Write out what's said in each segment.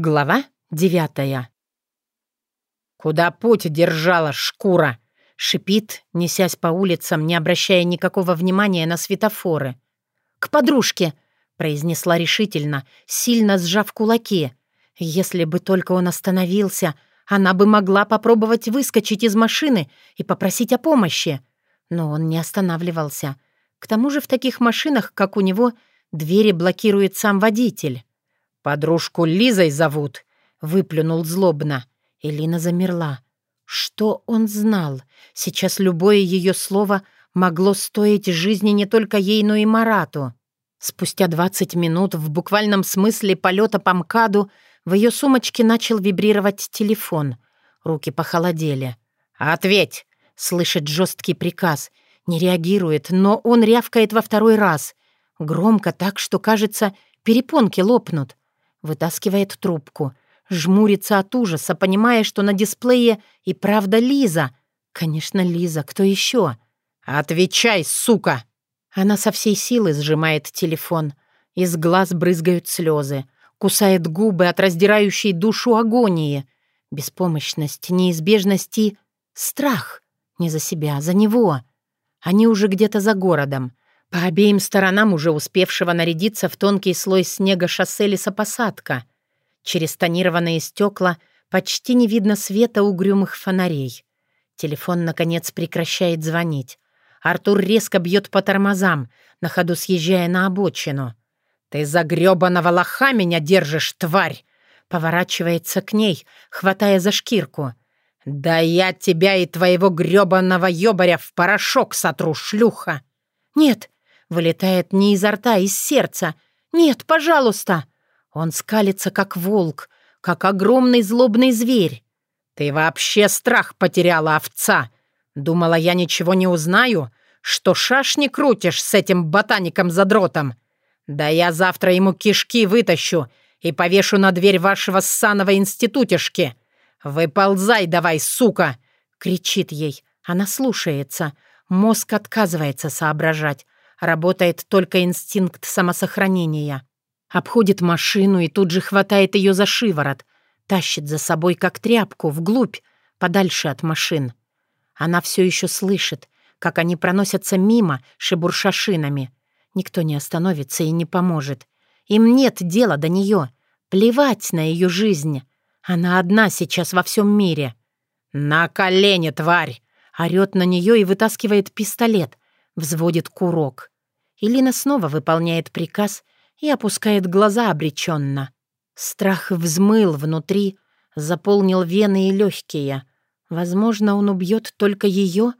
Глава девятая. «Куда путь держала шкура?» — шипит, несясь по улицам, не обращая никакого внимания на светофоры. «К подружке!» — произнесла решительно, сильно сжав кулаки. Если бы только он остановился, она бы могла попробовать выскочить из машины и попросить о помощи. Но он не останавливался. К тому же в таких машинах, как у него, двери блокирует сам водитель. «Подружку Лизой зовут», — выплюнул злобно. Элина замерла. Что он знал? Сейчас любое ее слово могло стоить жизни не только ей, но и Марату. Спустя двадцать минут в буквальном смысле полета по МКАДу в ее сумочке начал вибрировать телефон. Руки похолодели. «Ответь!» — слышит жесткий приказ. Не реагирует, но он рявкает во второй раз. Громко так, что, кажется, перепонки лопнут. Вытаскивает трубку. Жмурится от ужаса, понимая, что на дисплее и правда Лиза. Конечно, Лиза. Кто еще? «Отвечай, сука!» Она со всей силы сжимает телефон. Из глаз брызгают слезы. Кусает губы от раздирающей душу агонии. Беспомощность, неизбежность и... Страх. Не за себя, за него. Они уже где-то за городом. По обеим сторонам уже успевшего нарядиться в тонкий слой снега шоссе лесопосадка. Через тонированные стекла почти не видно света угрюмых фонарей. Телефон, наконец, прекращает звонить. Артур резко бьет по тормозам, на ходу съезжая на обочину. «Ты за грёбаного лоха меня держишь, тварь!» Поворачивается к ней, хватая за шкирку. «Да я тебя и твоего грёбаного ёбаря в порошок сотру, шлюха!» «Нет, Вылетает не изо рта, а из сердца. «Нет, пожалуйста!» Он скалится, как волк, как огромный злобный зверь. «Ты вообще страх потеряла, овца! Думала, я ничего не узнаю? Что шашни крутишь с этим ботаником-задротом? Да я завтра ему кишки вытащу и повешу на дверь вашего ссаного институтишки. Выползай давай, сука!» — кричит ей. Она слушается. Мозг отказывается соображать. Работает только инстинкт самосохранения. Обходит машину и тут же хватает ее за шиворот. Тащит за собой, как тряпку, вглубь, подальше от машин. Она все еще слышит, как они проносятся мимо, шебурша шинами. Никто не остановится и не поможет. Им нет дела до нее. Плевать на ее жизнь. Она одна сейчас во всем мире. «На колени, тварь!» Орет на нее и вытаскивает пистолет, взводит курок. Илина снова выполняет приказ и опускает глаза обреченно. Страх взмыл внутри, заполнил вены и легкие. Возможно, он убьет только ее,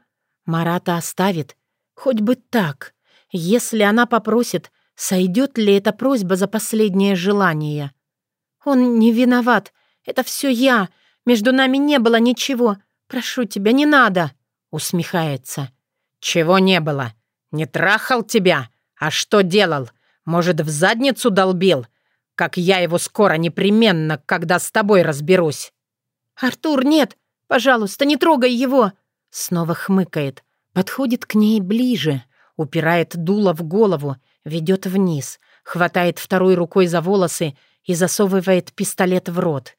Марата оставит. Хоть бы так. Если она попросит, сойдет ли эта просьба за последнее желание? Он не виноват. Это все я. Между нами не было ничего. Прошу тебя, не надо. Усмехается. «Чего не было? Не трахал тебя? А что делал? Может, в задницу долбил? Как я его скоро непременно, когда с тобой разберусь». «Артур, нет! Пожалуйста, не трогай его!» Снова хмыкает. Подходит к ней ближе. Упирает дуло в голову, ведет вниз. Хватает второй рукой за волосы и засовывает пистолет в рот.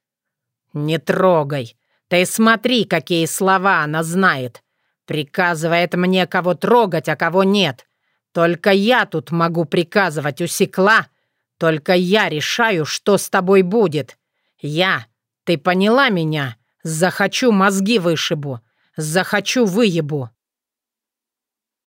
«Не трогай! Ты смотри, какие слова она знает! Приказывает мне, кого трогать, а кого нет. Только я тут могу приказывать, усекла. Только я решаю, что с тобой будет. Я, ты поняла меня? Захочу мозги вышибу, захочу выебу.